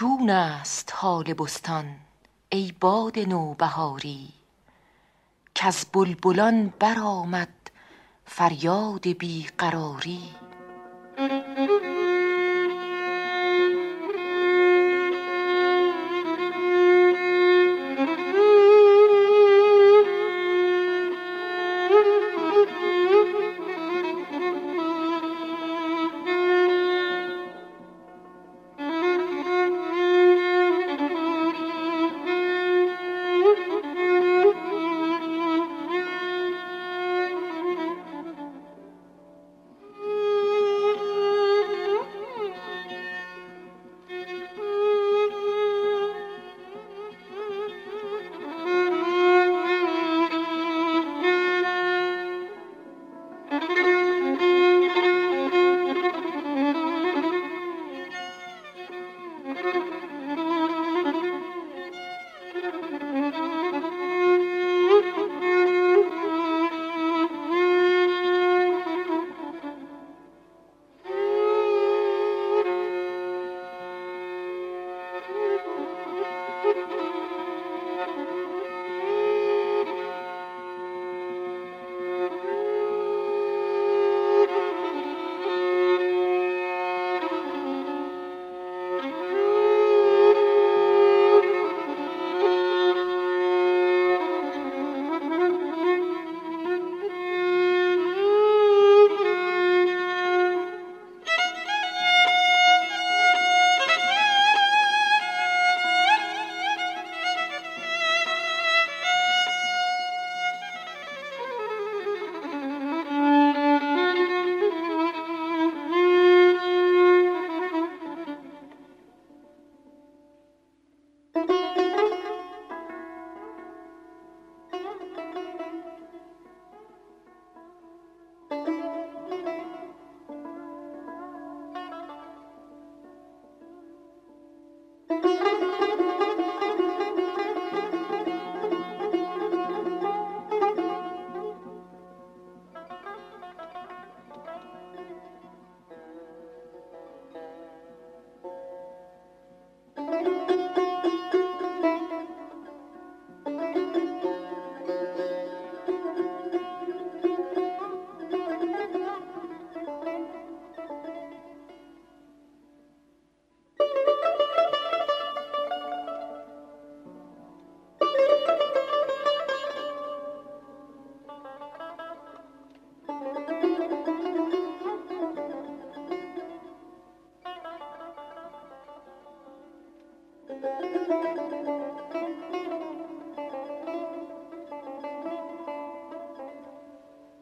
چون است حال بستان ای باد نوبهاری. کز بلبلان برآمد فریاد بی قراری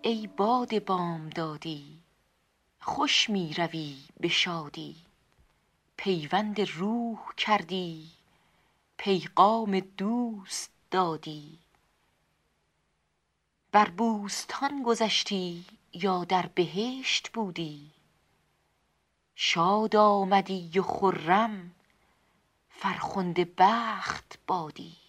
ای باد بامدادی خوش می روی به شادی. پیوند روح کردی پیغام دوست دادی. بر بوستان گذشتی یا در بهشت بودی. شاد آمدی و خرم فرخنده بخت بادی.